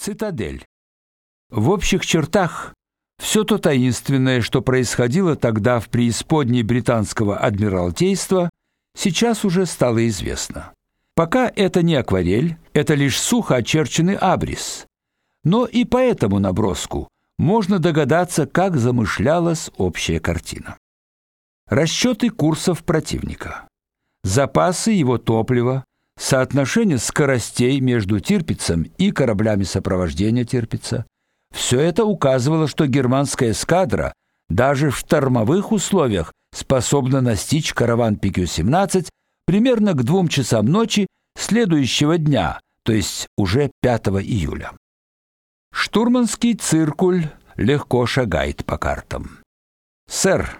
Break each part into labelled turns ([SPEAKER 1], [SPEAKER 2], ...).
[SPEAKER 1] Цитадель. В общих чертах все то таинственное, что происходило тогда в преисподней британского адмиралтейства, сейчас уже стало известно. Пока это не акварель, это лишь сухо очерченный абрис. Но и по этому наброску можно догадаться, как замышлялась общая картина. Расчеты курсов противника, запасы его топлива, соотношение скоростей между Тирпицем и кораблями сопровождения Тирпица. Все это указывало, что германская эскадра даже в штормовых условиях способна настичь караван PQ-17 примерно к двум часам ночи следующего дня, то есть уже 5 июля. Штурманский циркуль легко шагает по картам. Сэр,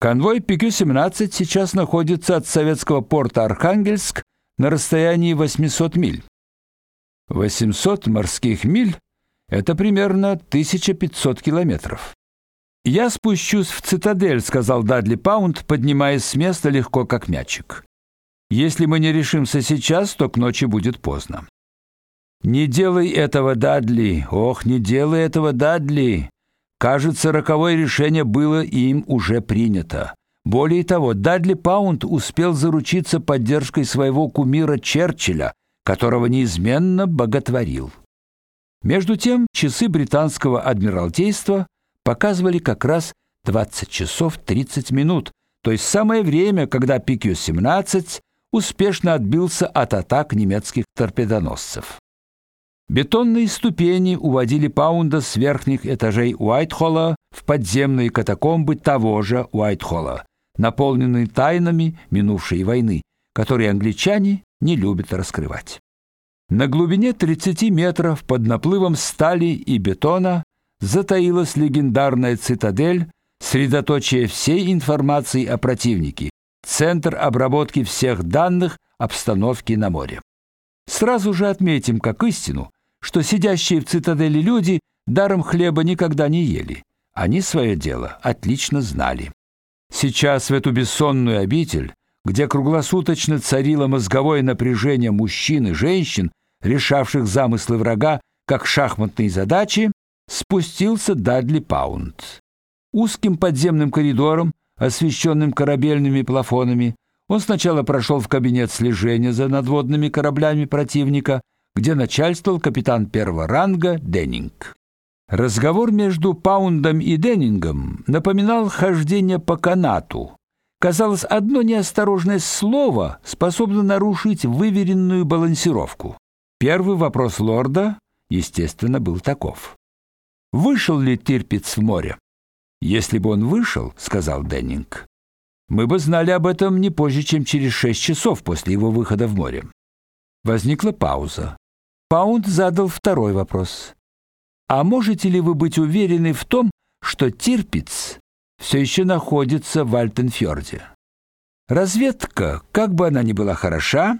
[SPEAKER 1] конвой PQ-17 сейчас находится от советского порта Архангельск на расстоянии 800 миль. 800 морских миль это примерно 1500 километров. Я спущусь в цитадель, сказал Дадли Паунд, поднимаясь с места легко как мячик. Если мы не решимся сейчас, то к ночи будет поздно. Не делай этого, Дадли. Ох, не делай этого, Дадли. Кажется, роковое решение было им уже принято. Более того, Дадли Паунд успел заручиться поддержкой своего кумира Черчилля, которого неизменно боготворил. Между тем, часы британского адмиралтейства показывали как раз 20 часов 30 минут, то есть самое время, когда ПК-17 успешно отбился от атак немецких торпедоносцев. Бетонные ступени уводили Паунда с верхних этажей Уайтхолла в подземные катакомбы того же Уайтхолла, наполненный тайнами минувшей войны, которые англичане не любят раскрывать. На глубине 30 метров под наплывом стали и бетона затаилась легендарная цитадель, средоточие всей информации о противнике, центр обработки всех данных обстановки на море. Сразу же отметим как истину, что сидящие в цитадели люди даром хлеба никогда не ели. Они свое дело отлично знали. Сейчас в эту бессонную обитель, где круглосуточно царило мозговое напряжение мужчин и женщин, решавших замыслы врага как шахматные задачи, спустился Дадли Паунд. Узким подземным коридором, освещенным корабельными плафонами, он сначала прошел в кабинет слежения за надводными кораблями противника, где начальствовал капитан первого ранга Деннинг. Разговор между Паундом и Деннингом напоминал хождение по канату. Казалось, одно неосторожное слово способно нарушить выверенную балансировку. Первый вопрос лорда, естественно, был таков: вышел ли Тирпиц в море? Если бы он вышел, сказал Деннинг, мы бы знали об этом не позже, чем через шесть часов после его выхода в море. Возникла пауза. Паунд задал второй вопрос. А можете ли вы быть уверены в том, что Тирпиц все еще находится в Альтенфьорде? Разведка, как бы она ни была хороша,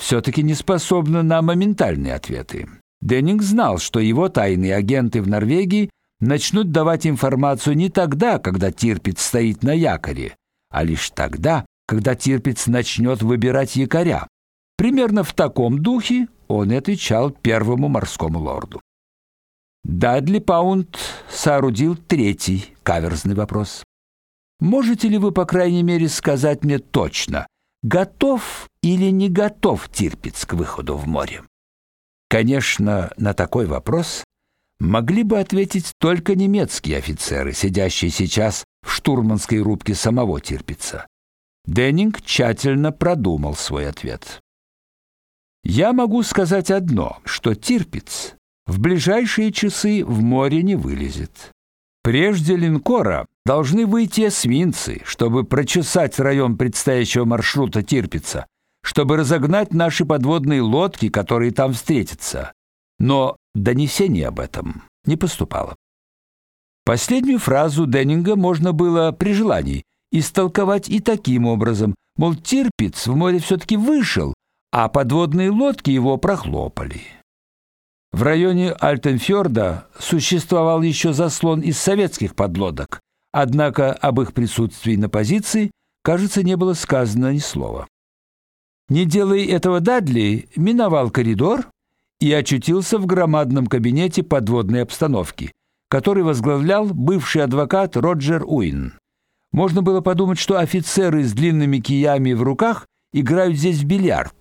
[SPEAKER 1] все таки не способна на моментальные ответы. Деннинг знал, что его тайные агенты в Норвегии начнут давать информацию не тогда, когда Тирпиц стоит на якоре, а лишь тогда, когда Тирпиц начнет выбирать якоря. Примерно в таком духе он и отвечал первому морскому лорду. Дадли Паунд соорудил третий каверзный вопрос. Можете ли вы, по крайней мере, сказать мне точно, готов или не готов Тирпиц к выходу в море? Конечно, на такой вопрос могли бы ответить только немецкие офицеры, сидящие сейчас в штурманской рубке самого Тирпица. Деннинг тщательно продумал свой ответ. Я могу сказать одно, что Тирпиц в ближайшие часы в море не вылезет. Прежде линкора должны выйти эсминцы, чтобы прочесать район предстоящего маршрута Тирпица, чтобы разогнать наши подводные лодки, которые там встретятся. Но донесение об этом не поступало. Последнюю фразу Деннинга можно было при желании истолковать и таким образом, мол, Тирпиц в море все таки вышел, а подводные лодки его прохлопали. В районе Альтенфьорда существовал еще заслон из советских подлодок, однако об их присутствии на позиции, кажется, не было сказано ни слова. Не делая этого Дадли миновал коридор и очутился в громадном кабинете подводной обстановки, который возглавлял бывший адвокат Роджер Уин. Можно было подумать, что офицеры с длинными киями в руках играют здесь в бильярд.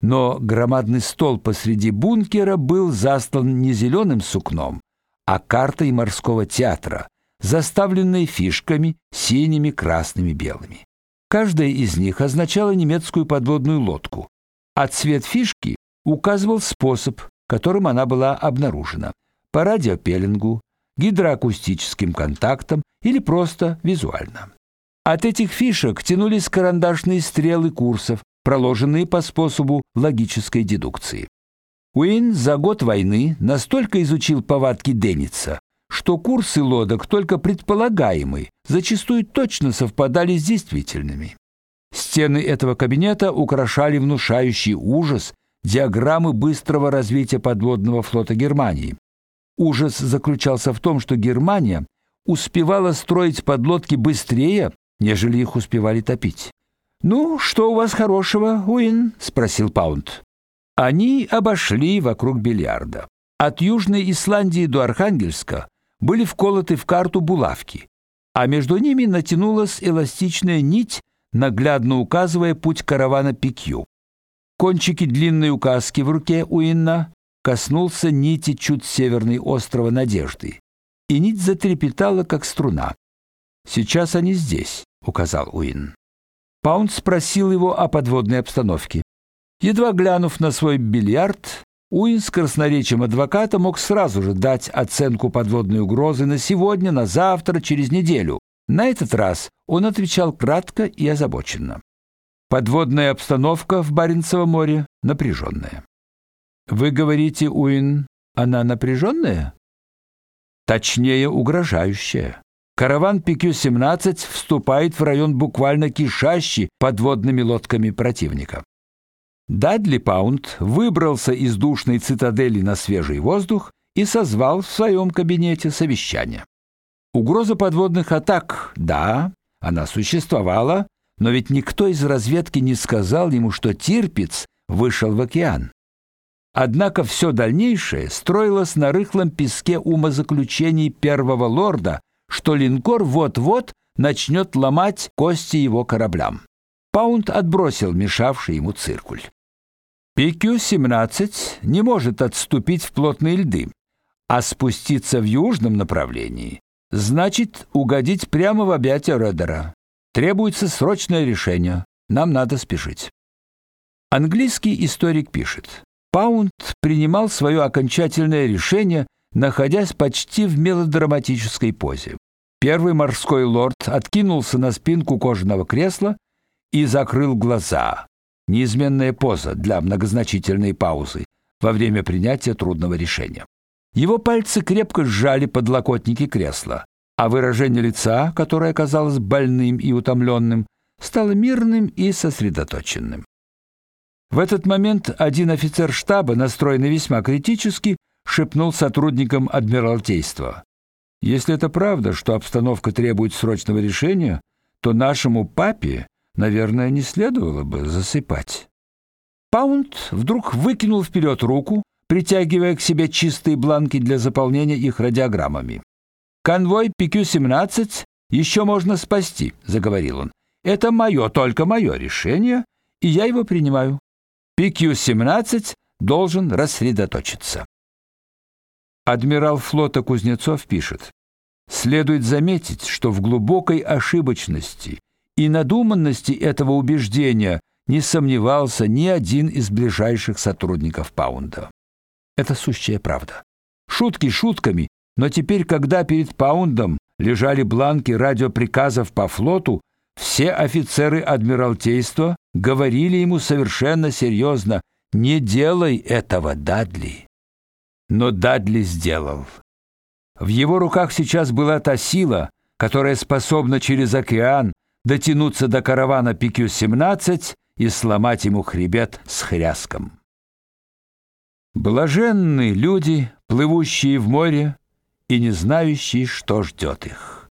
[SPEAKER 1] Но громадный стол посреди бункера был застлан не зеленым сукном, а картой морского театра, заставленной фишками синими, красными, белыми. Каждая из них означала немецкую подводную лодку, а цвет фишки указывал способ, которым она была обнаружена: по радиопеллингу, гидроакустическим контактам или просто визуально. От этих фишек тянулись карандашные стрелы курсов, проложенные по способу логической дедукции. Уин за год войны настолько изучил повадки Денниса, что курсы лодок только предполагаемые, зачастую точно совпадали с действительными. Стены этого кабинета украшали внушающий ужас диаграммы быстрого развития подводного флота Германии. Ужас заключался в том, что Германия успевала строить подлодки быстрее, нежели их успевали топить. «Ну, что у вас хорошего, Уин?» — спросил Паунд. Они обошли вокруг бильярда. От Южной Исландии до Архангельска были вколоты в карту булавки, а между ними натянулась эластичная нить, наглядно указывая путь каравана Пикью. Кончики длинной указки в руке Уинна коснулся нити чуть северной острова Надежды, и нить затрепетала, как струна. «Сейчас они здесь», — указал Уин. Паунд спросил его о подводной обстановке. Едва глянув на свой бильярд, Уин с красноречием адвоката мог сразу же дать оценку подводной угрозы на сегодня, на завтра, через неделю. На этот раз он отвечал кратко и озабоченно. Подводная обстановка в Баренцевом море напряженная. Вы говорите, Уин, она напряженная? Точнее, угрожающая. Караван PQ-17 вступает в район буквально кишащий подводными лодками противника. Дадли Паунд выбрался из душной цитадели на свежий воздух и созвал в своем кабинете совещание. Угроза подводных атак, да, она существовала, но ведь никто из разведки не сказал ему, что Тирпиц вышел в океан. Однако все дальнейшее строилось на рыхлом песке умозаключений первого лорда, что линкор вот-вот начнет ломать кости его кораблям. Паунд отбросил мешавший ему циркуль. PQ-17 не может отступить в плотные льды, а спуститься в южном направлении значит угодить прямо в объятия Редера. Требуется срочное решение. Нам надо спешить. Английский историк пишет: Паунд принимал свое окончательное решение находясь почти в мелодраматической позе. Первый морской лорд откинулся на спинку кожаного кресла и закрыл глаза. Неизменная поза для многозначительной паузы во время принятия трудного решения. Его пальцы крепко сжали подлокотники кресла, а выражение лица, которое казалось больным и утомленным, стало мирным и сосредоточенным. В этот момент один офицер штаба, настроенный весьма критически, шепнул сотрудникам адмиралтейства: "Если это правда, что обстановка требует срочного решения, то нашему папе, наверное, не следовало бы засыпать". Паунд вдруг выкинул вперед руку, притягивая к себе чистые бланки для заполнения их радиограммами. Конвой PQ-17 еще можно спасти, заговорил он. Это мое, только мое решение, и я его принимаю. PQ-17 должен рассредоточиться. Адмирал флота Кузнецов пишет: Следует заметить, что в глубокой ошибочности и надуманности этого убеждения не сомневался ни один из ближайших сотрудников Паунда. Это сущая правда. Шутки шутками, но теперь, когда перед Паундом лежали бланки радиоприказов по флоту, все офицеры адмиралтейства говорили ему совершенно серьезно: "Не делай этого, Дадли". Но Дадли сделал. В его руках сейчас была та сила, которая способна через океан дотянуться до каравана PQ-17 и сломать ему хребет с хряском. Блаженны люди, плывущие в море и не знающие, что ждет их.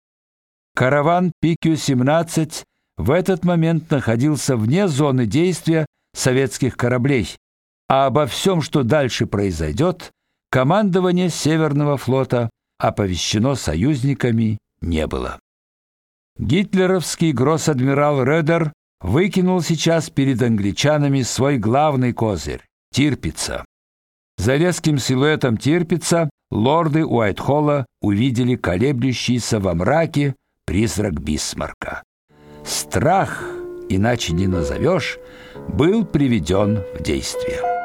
[SPEAKER 1] Караван PQ-17 в этот момент находился вне зоны действия советских кораблей, а обо всем, что дальше произойдет, командование Северного флота оповещено союзниками не было. Гитлеровский гросс-адмирал Редер выкинул сейчас перед англичанами свой главный козырь Тирпица. За резким силуэтом Тирпица лорды Уайтхолла увидели колеблющийся во мраке призрак Бисмарка. Страх, иначе не назовешь, был приведен в действие.